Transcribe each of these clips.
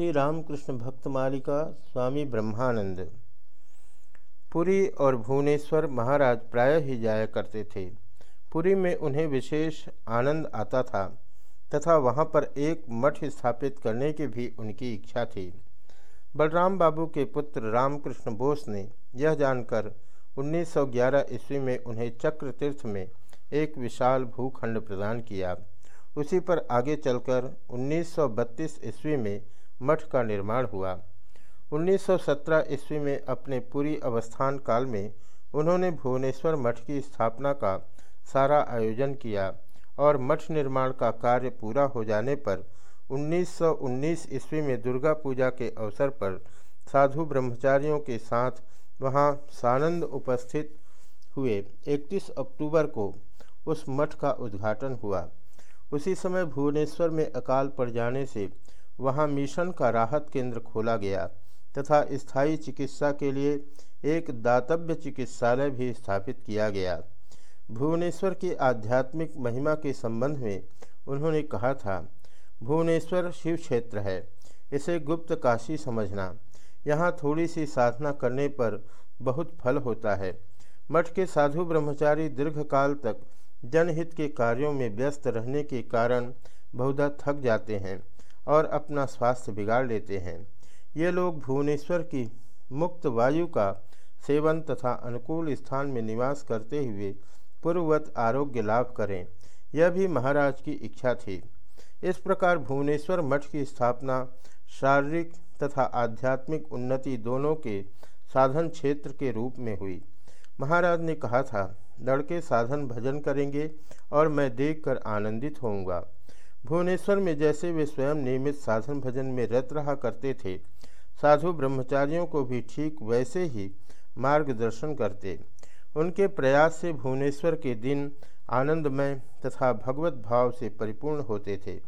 श्री रामकृष्ण भक्त मालिका स्वामी ब्रह्मानंद। पुरी और भुवनेश्वर महाराज प्रायः ही जाया करते थे। पुरी में उन्हें विशेष आनंद आता था, तथा वहाँ पर एक मठ स्थापित करने की भी उनकी इच्छा थी। बलराम बाबू के पुत्र रामकृष्ण बोस ने यह जानकर 1911 ईस्वी में उन्हें चक्र तीर्थ में एक विशाल भूखंड प्रदान किया। उसी पर आगे चलकर 1932 ईस्वी में मठ का निर्माण हुआ। 1917 ईस्वी में अपने पूरी अवस्थान काल में उन्होंने भुवनेश्वर मठ की स्थापना का सारा आयोजन किया और मठ निर्माण का कार्य पूरा हो जाने पर 1919 ईस्वी में दुर्गा पूजा के अवसर पर साधु ब्रह्मचारियों के साथ वहाँ सानंद उपस्थित हुए। 31 अक्टूबर को उस मठ का उद्घाटन हुआ। उसी समय भुवनेश्वर में अकाल पड़ जाने से वहाँ मिशन का राहत केंद्र खोला गया तथा स्थायी चिकित्सा के लिए एक दातव्य चिकित्सालय भी स्थापित किया गया। भुवनेश्वर की आध्यात्मिक महिमा के संबंध में उन्होंने कहा था, भुवनेश्वर शिव क्षेत्र है, इसे गुप्त काशी समझना। यहाँ थोड़ी सी साधना करने पर बहुत फल होता है। मठ के साधु ब्रह्मचारी दीर्घकाल तक जनहित के कार्यों में व्यस्त रहने के कारण बहुधा थक जाते हैं। और अपना स्वास्थ्य बिगाड़ लेते हैं। ये लोग भुवनेश्वर की मुक्त वायु का सेवन तथा अनुकूल स्थान में निवास करते हुए पूर्ववत आरोग्य लाभ करें, यह भी महाराज की इच्छा थी। इस प्रकार भुवनेश्वर मठ की स्थापना, शारीरिक तथा आध्यात्मिक उन्नति दोनों के साधन क्षेत्र के रूप में हुई। महाराज ने कहा था, लड़के साधन भजन करेंगे और मैं देखकर आनंदित होऊँगा। भुवनेश्वर में जैसे वे स्वयं नियमित साधन भजन में रत रहा करते थे, साधु ब्रह्मचारियों को भी ठीक वैसे ही मार्गदर्शन करते। उनके प्रयास से भुवनेश्वर के दिन आनंदमय तथा भगवत भाव से परिपूर्ण होते थे।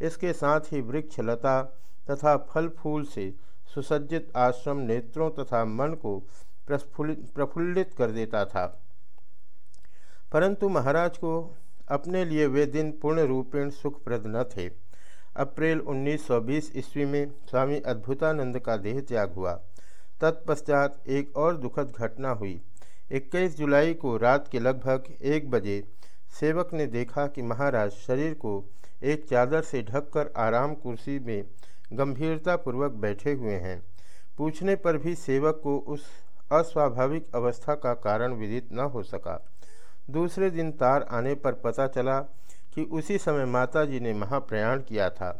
इसके साथ ही वृक्ष लता तथा फल फूल से सुसज्जित आश्रम नेत्रों तथा मन को प्रफुल्लित कर देता था। परंतु महाराज को अपने लिए वे दिन पूर्ण रूपेण सुखप्रद न थे। अप्रैल 1920 ईस्वी में स्वामी अद्भुतानंद का देह त्याग हुआ। तत्पश्चात एक और दुखद घटना हुई। 21 जुलाई को रात के लगभग एक बजे सेवक ने देखा कि महाराज शरीर को एक चादर से ढककर आराम कुर्सी में गंभीरतापूर्वक बैठे हुए हैं। पूछने पर भी सेवक को उस अस्वाभाविक अवस्था का कारण विदित न हो सका। दूसरे दिन तार आने पर पता चला कि उसी समय माताजी ने महाप्रयाण किया था।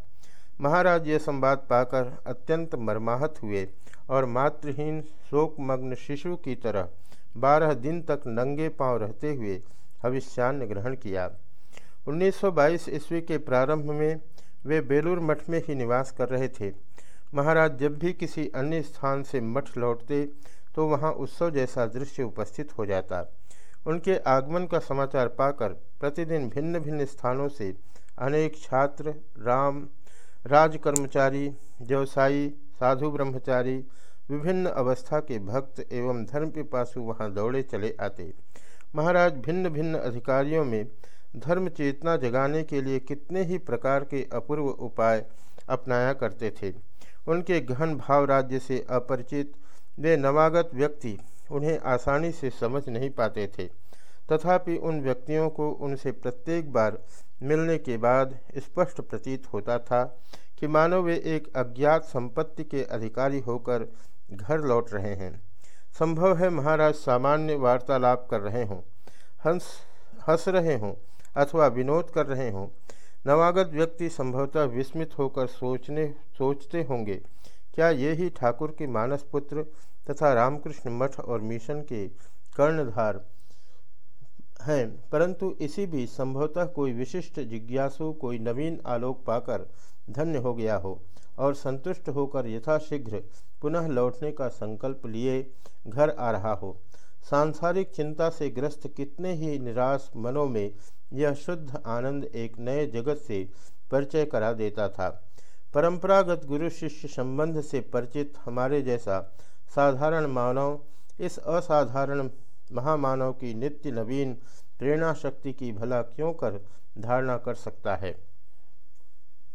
महाराज यह संवाद पाकर अत्यंत मर्माहत हुए और मातृहीन शोकमग्न शिशु की तरह बारह दिन तक नंगे पाँव रहते हुए हविष्यान्न ग्रहण किया। 1922 ईस्वी के प्रारंभ में वे बेलूर मठ में ही निवास कर रहे थे। महाराज जब भी किसी अन्य स्थान से मठ लौटते तो वहाँ उत्सव जैसा दृश्य उपस्थित हो जाता। उनके आगमन का समाचार पाकर प्रतिदिन भिन्न भिन्न स्थानों से अनेक छात्र, राम राज कर्मचारी व्यवसायी, साधु ब्रह्मचारी, विभिन्न अवस्था के भक्त एवं धर्म के पिपासु वहाँ दौड़े चले आते। महाराज भिन्न भिन्न अधिकारियों में धर्म चेतना जगाने के लिए कितने ही प्रकार के अपूर्व उपाय अपनाया करते थे। उनके गहन भाव राज्य से अपरिचित, वे नवागत व्यक्ति उन्हें आसानी से समझ नहीं पाते थे। तथापि उन व्यक्तियों को उनसे प्रत्येक बार मिलने के बाद स्पष्ट प्रतीत होता था कि मानो वे एक अज्ञात संपत्ति के अधिकारी होकर घर लौट रहे हैं। संभव है महाराज सामान्य वार्तालाप कर रहे हों, हंस हंस रहे हों अथवा विनोद कर रहे हों। नवागत व्यक्ति संभवतः विस्मित होकर सोचने, सोचते होंगे, क्या ये ही ठाकुर के मानस पुत्र तथा रामकृष्ण मठ और मिशन के कर्णधार हैं। परंतु इसी भी संभवतः कोई विशिष्ट जिज्ञासु, कोई नवीन आलोक पाकर धन्य हो गया हो और संतुष्ट होकर यथाशीघ्र पुनः लौटने का संकल्प लिए घर आ रहा हो। सांसारिक चिंता से ग्रस्त कितने ही निराश मनों में यह शुद्ध आनंद एक नए जगत से परिचय करा देता था। परंपरागत गुरु शिष्य संबंध से परिचित हमारे जैसा साधारण मानव, इस असाधारण महामानव की नित्य नवीन प्रेरणा शक्ति की भला क्यों कर धारणा कर सकता है?